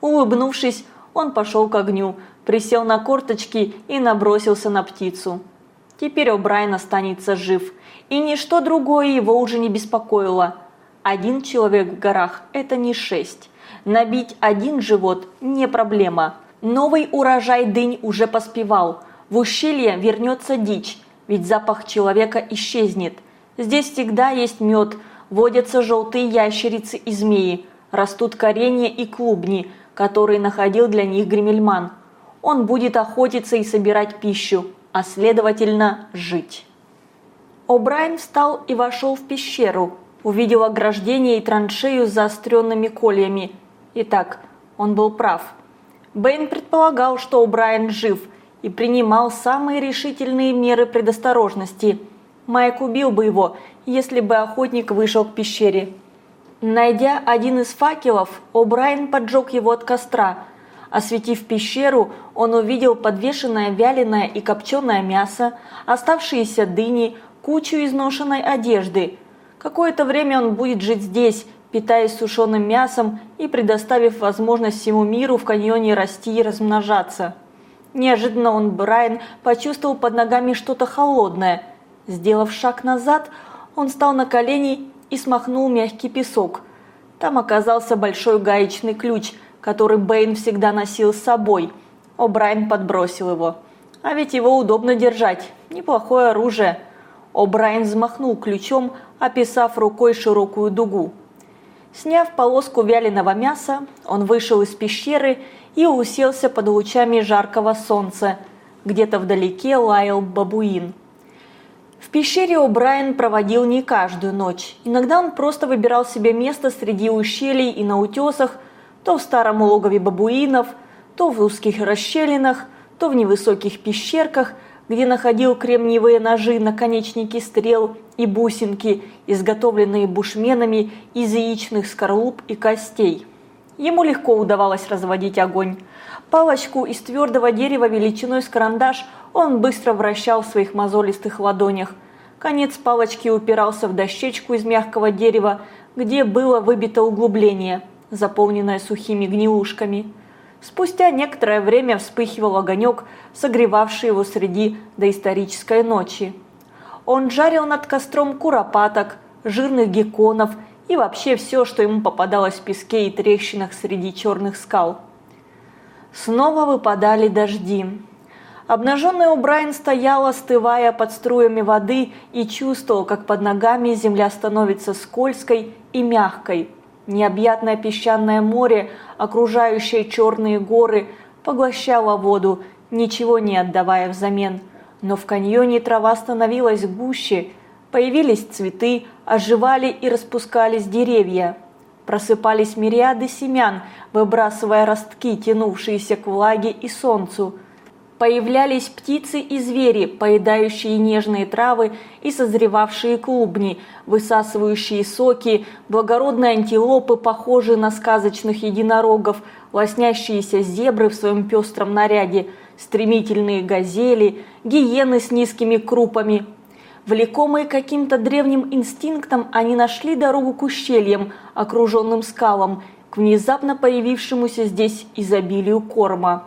Улыбнувшись, он пошел к огню, присел на корточки и набросился на птицу. Теперь О'Брайен останется жив – и ничто другое его уже не беспокоило. Один человек в горах – это не шесть. Набить один живот – не проблема. Новый урожай дынь уже поспевал. В ущелье вернется дичь, ведь запах человека исчезнет. Здесь всегда есть мед, водятся желтые ящерицы и змеи, растут коренья и клубни, которые находил для них Гремельман. Он будет охотиться и собирать пищу, а следовательно жить. О'Брайен встал и вошел в пещеру, увидел ограждение и траншею с заостренными кольями. Итак, он был прав. Бэйн предполагал, что О'Брайен жив и принимал самые решительные меры предосторожности. Майк убил бы его, если бы охотник вышел к пещере. Найдя один из факелов, О'Брайен поджег его от костра. Осветив пещеру, он увидел подвешенное вяленое и копченое мясо, оставшиеся дыни, кучу изношенной одежды. Какое-то время он будет жить здесь, питаясь сушеным мясом и предоставив возможность всему миру в каньоне расти и размножаться. Неожиданно он, Брайан, почувствовал под ногами что-то холодное. Сделав шаг назад, он встал на колени и смахнул мягкий песок. Там оказался большой гаечный ключ, который Бэйн всегда носил с собой. О'Брайен подбросил его. А ведь его удобно держать. Неплохое оружие. О'Брайен взмахнул ключом, описав рукой широкую дугу. Сняв полоску вяленого мяса, он вышел из пещеры и уселся под лучами жаркого солнца. Где-то вдалеке лаял бабуин. В пещере О'Брайен проводил не каждую ночь. Иногда он просто выбирал себе место среди ущелий и на утесах, то в старом логове бабуинов, то в узких расщелинах, то в невысоких пещерках, где находил кремниевые ножи, наконечники стрел и бусинки, изготовленные бушменами из яичных скорлуп и костей. Ему легко удавалось разводить огонь. Палочку из твердого дерева величиной с карандаш он быстро вращал в своих мозолистых ладонях. Конец палочки упирался в дощечку из мягкого дерева, где было выбито углубление, заполненное сухими гнилушками. Спустя некоторое время вспыхивал огонек, согревавший его среди доисторической ночи. Он жарил над костром куропаток, жирных гекконов и вообще все, что ему попадалось в песке и трещинах среди черных скал. Снова выпадали дожди. Обнаженный Убрайн стоял, остывая под струями воды, и чувствовал, как под ногами земля становится скользкой и мягкой. Необъятное песчаное море, окружающее черные горы, поглощало воду, ничего не отдавая взамен. Но в каньоне трава становилась гуще, Появились цветы, оживали и распускались деревья. Просыпались мириады семян, выбрасывая ростки, тянувшиеся к влаге и солнцу. Появлялись птицы и звери, поедающие нежные травы и созревавшие клубни, высасывающие соки, благородные антилопы, похожие на сказочных единорогов, лоснящиеся зебры в своем пестром наряде, стремительные газели, гиены с низкими крупами, Влекомые каким-то древним инстинктом, они нашли дорогу к ущельям, окруженным скалам, к внезапно появившемуся здесь изобилию корма.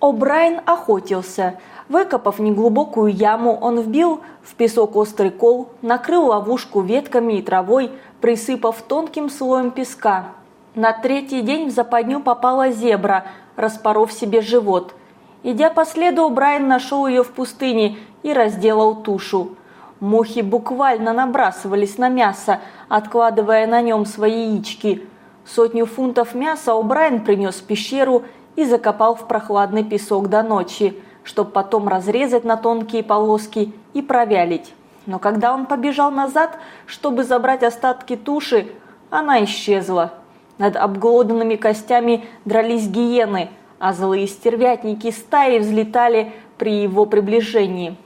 О'Брайен охотился. Выкопав неглубокую яму, он вбил в песок острый кол, накрыл ловушку ветками и травой, присыпав тонким слоем песка. На третий день в западню попала зебра, распоров себе живот. Идя по следу, Брайан нашел ее в пустыне и разделал тушу. Мухи буквально набрасывались на мясо, откладывая на нем свои яички. Сотню фунтов мяса О'Брайен принес в пещеру и закопал в прохладный песок до ночи, чтобы потом разрезать на тонкие полоски и провялить. Но когда он побежал назад, чтобы забрать остатки туши, она исчезла. Над обглоданными костями дрались гиены, а злые стервятники стаи взлетали при его приближении.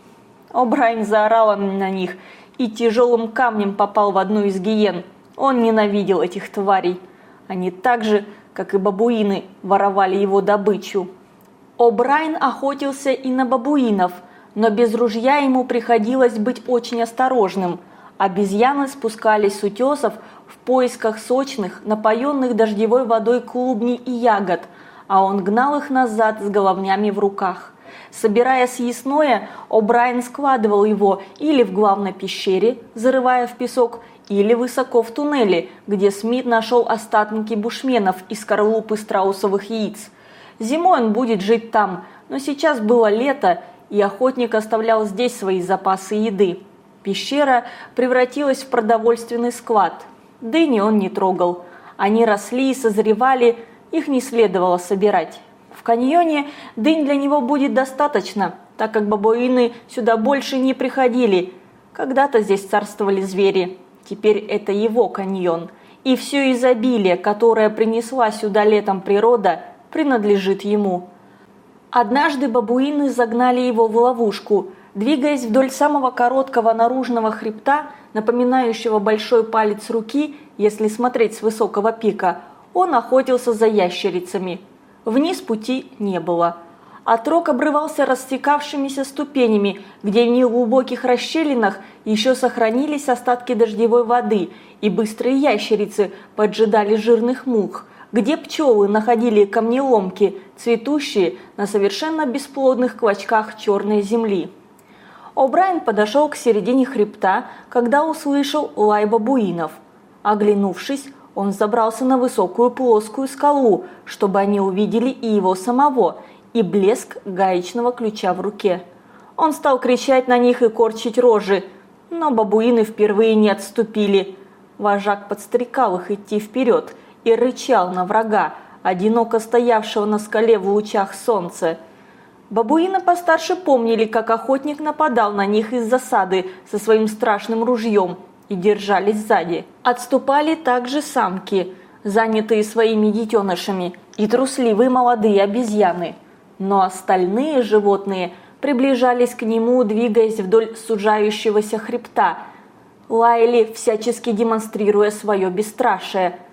О'Брайен заорал на них и тяжелым камнем попал в одну из гиен. Он ненавидел этих тварей. Они так же, как и бабуины, воровали его добычу. О'Брайен охотился и на бабуинов, но без ружья ему приходилось быть очень осторожным. Обезьяны спускались с утесов в поисках сочных, напоенных дождевой водой клубней и ягод, а он гнал их назад с головнями в руках. Собирая съестное, О'Брайен складывал его или в главной пещере, зарывая в песок, или высоко в туннеле, где Смит нашел остатки бушменов из скорлупы страусовых яиц. Зимой он будет жить там, но сейчас было лето, и охотник оставлял здесь свои запасы еды. Пещера превратилась в продовольственный склад. Дыни он не трогал. Они росли и созревали, их не следовало собирать. В каньоне дынь для него будет достаточно, так как бабуины сюда больше не приходили. Когда-то здесь царствовали звери, теперь это его каньон. И все изобилие, которое принесла сюда летом природа, принадлежит ему. Однажды бабуины загнали его в ловушку. Двигаясь вдоль самого короткого наружного хребта, напоминающего большой палец руки, если смотреть с высокого пика, он охотился за ящерицами – Вниз пути не было. Отрог обрывался растекавшимися ступенями, где в неглубоких расщелинах еще сохранились остатки дождевой воды, и быстрые ящерицы поджидали жирных мух, где пчелы находили камнеломки, цветущие на совершенно бесплодных клочках черной земли. О'Брайен подошел к середине хребта, когда услышал лай бабуинов. Оглянувшись, он забрался на высокую плоскую скалу, чтобы они увидели и его самого, и блеск гаечного ключа в руке. Он стал кричать на них и корчить рожи, но бабуины впервые не отступили. Вожак подстрекал их идти вперед и рычал на врага, одиноко стоявшего на скале в лучах солнца. Бабуины постарше помнили, как охотник нападал на них из засады со своим страшным ружьем и держались сзади. Отступали также самки, занятые своими детенышами, и трусливые молодые обезьяны. Но остальные животные приближались к нему, двигаясь вдоль сужающегося хребта, лаяли, всячески демонстрируя свое бесстрашие –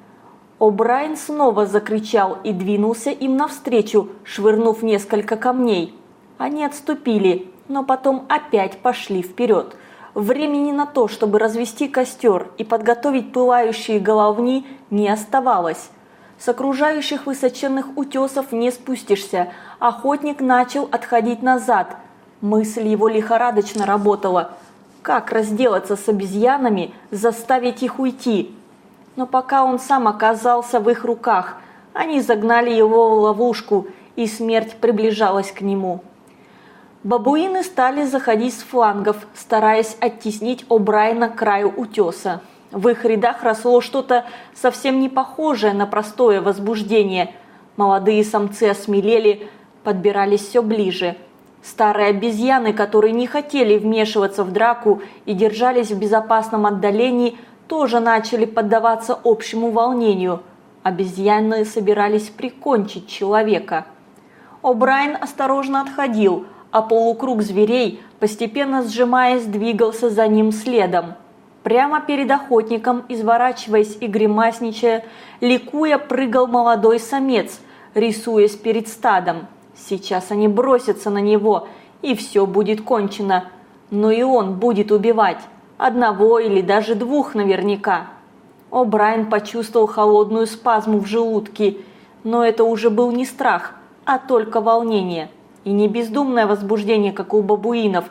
О'Брайен снова закричал и двинулся им навстречу, швырнув несколько камней. Они отступили, но потом опять пошли вперед. Времени на то, чтобы развести костер и подготовить пылающие головни, не оставалось. С окружающих высоченных утесов не спустишься. Охотник начал отходить назад. Мысль его лихорадочно работала. Как разделаться с обезьянами, заставить их уйти? но пока он сам оказался в их руках, они загнали его в ловушку, и смерть приближалась к нему. Бабуины стали заходить с флангов, стараясь оттеснить О'Брайена к краю утеса. В их рядах росло что-то совсем не похожее на простое возбуждение. Молодые самцы осмелели, подбирались все ближе. Старые обезьяны, которые не хотели вмешиваться в драку и держались в безопасном отдалении, тоже начали поддаваться общему волнению. Обезьяны собирались прикончить человека. О'Брайен осторожно отходил, а полукруг зверей, постепенно сжимаясь, двигался за ним следом. Прямо перед охотником, изворачиваясь и гримасничая, ликуя прыгал молодой самец, рисуясь перед стадом. Сейчас они бросятся на него, и все будет кончено. Но и он будет убивать. Одного или даже двух наверняка. О'Брайен почувствовал холодную спазму в желудке, но это уже был не страх, а только волнение. И не бездумное возбуждение, как у бабуинов,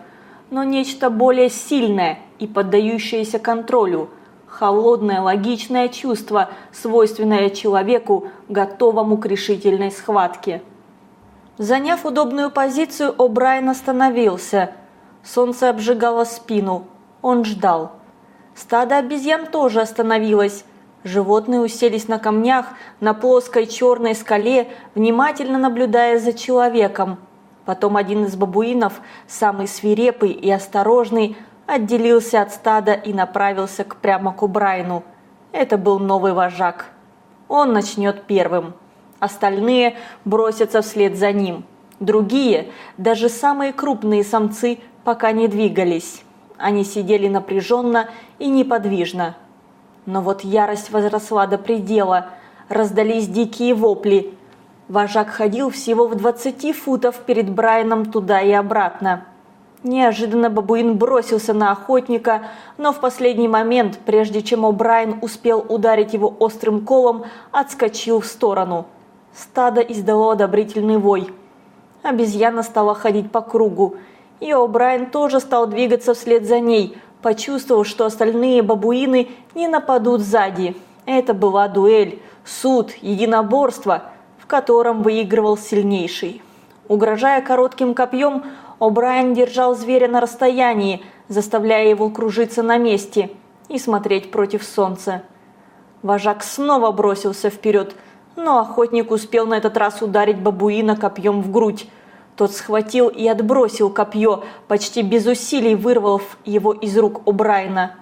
но нечто более сильное и поддающееся контролю. Холодное, логичное чувство, свойственное человеку, готовому к решительной схватке. Заняв удобную позицию, О'Брайен остановился. Солнце обжигало спину, он ждал. Стадо обезьян тоже остановилось. Животные уселись на камнях на плоской черной скале, внимательно наблюдая за человеком. Потом один из бабуинов, самый свирепый и осторожный, отделился от стада и направился к прямо к Убрайну. Это был новый вожак. Он начнет первым. Остальные бросятся вслед за ним. Другие, даже самые крупные самцы, пока не двигались. Они сидели напряженно и неподвижно. Но вот ярость возросла до предела, раздались дикие вопли. Вожак ходил всего в 20 футов перед Брайаном туда и обратно. Неожиданно бабуин бросился на охотника, но в последний момент, прежде чем О'Брайен успел ударить его острым колом, отскочил в сторону. Стадо издало одобрительный вой. Обезьяна стала ходить по кругу. И О'Брайен тоже стал двигаться вслед за ней, почувствовав, что остальные бабуины не нападут сзади. Это была дуэль, суд, единоборство, котором выигрывал сильнейший. Угрожая коротким копьем, О'Брайен держал зверя на расстоянии, заставляя его кружиться на месте и смотреть против солнца. Вожак снова бросился вперед, но охотник успел на этот раз ударить бабуина копьем в грудь. Тот схватил и отбросил копье, почти без усилий вырвав его из рук у Брайна.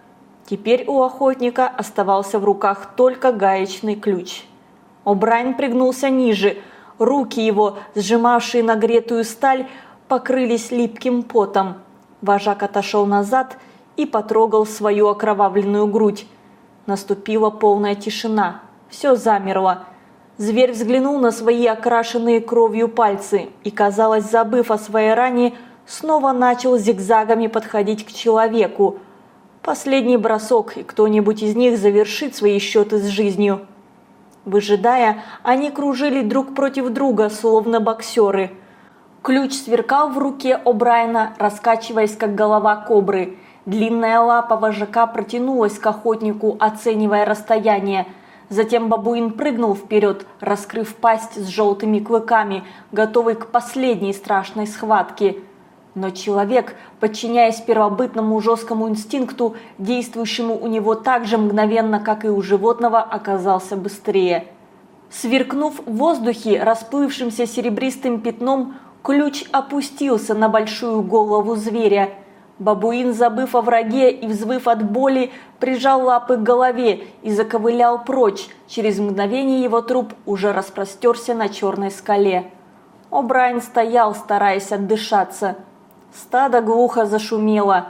Теперь у охотника оставался в руках только гаечный ключ. О'Брайен пригнулся ниже, руки его, сжимавшие нагретую сталь, покрылись липким потом. Вожак отошел назад и потрогал свою окровавленную грудь. Наступила полная тишина. Все замерло. Зверь взглянул на свои окрашенные кровью пальцы и, казалось, забыв о своей ране, снова начал зигзагами подходить к человеку. Последний бросок, и кто-нибудь из них завершит свои счеты с жизнью. Выжидая, они кружили друг против друга, словно боксеры. Ключ сверкал в руке О'Брайена, раскачиваясь, как голова кобры. Длинная лапа вожака протянулась к охотнику, оценивая расстояние – Затем бабуин прыгнул вперед, раскрыв пасть с желтыми клыками, готовый к последней страшной схватке. Но человек, подчиняясь первобытному жесткому инстинкту, действующему у него так же мгновенно, как и у животного, оказался быстрее. Сверкнув в воздухе расплывшимся серебристым пятном, ключ опустился на большую голову зверя – Бабуин, забыв о враге и взвыв от боли, прижал лапы к голове и заковылял прочь. Через мгновение его труп уже распростерся на черной скале. О'Брайен стоял, стараясь отдышаться. Стадо глухо зашумело.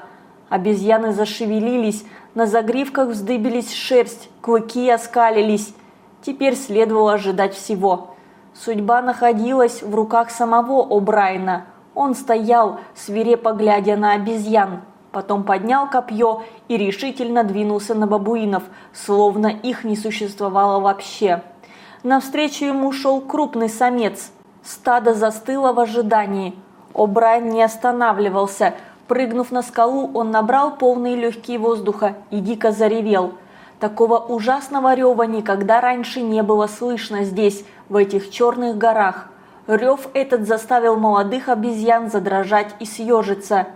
Обезьяны зашевелились, на загривках вздыбились шерсть, клыки оскалились. Теперь следовало ожидать всего. Судьба находилась в руках самого О'Брайена – он стоял, свирепо глядя на обезьян, потом поднял копье и решительно двинулся на бабуинов, словно их не существовало вообще. Навстречу ему шел крупный самец. Стадо застыло в ожидании. О'Брайен не останавливался. Прыгнув на скалу, он набрал полные легкие воздуха и дико заревел. Такого ужасного рева никогда раньше не было слышно здесь, в этих черных горах. Рев этот заставил молодых обезьян задрожать и съежиться.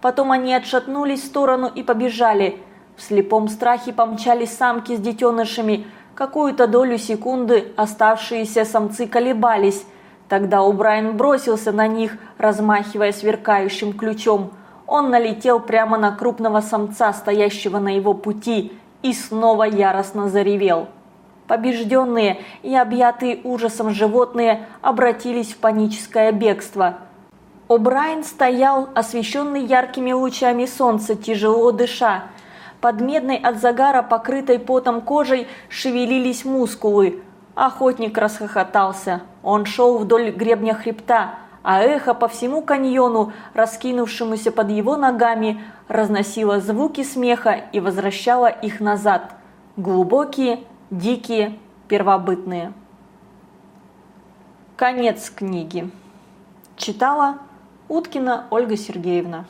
Потом они отшатнулись в сторону и побежали. В слепом страхе помчались самки с детенышами. Какую-то долю секунды оставшиеся самцы колебались. Тогда Убрайан бросился на них, размахивая сверкающим ключом. Он налетел прямо на крупного самца, стоящего на его пути, и снова яростно заревел. Побежденные и объятые ужасом животные обратились в паническое бегство. О'Брайен стоял, освещенный яркими лучами солнца, тяжело дыша. Под медной от загара, покрытой потом кожей, шевелились мускулы. Охотник расхохотался. Он шел вдоль гребня хребта, а эхо по всему каньону, раскинувшемуся под его ногами, разносило звуки смеха и возвращало их назад. Глубокие, дикие, первобытные. Конец книги. Читала Уткина Ольга Сергеевна.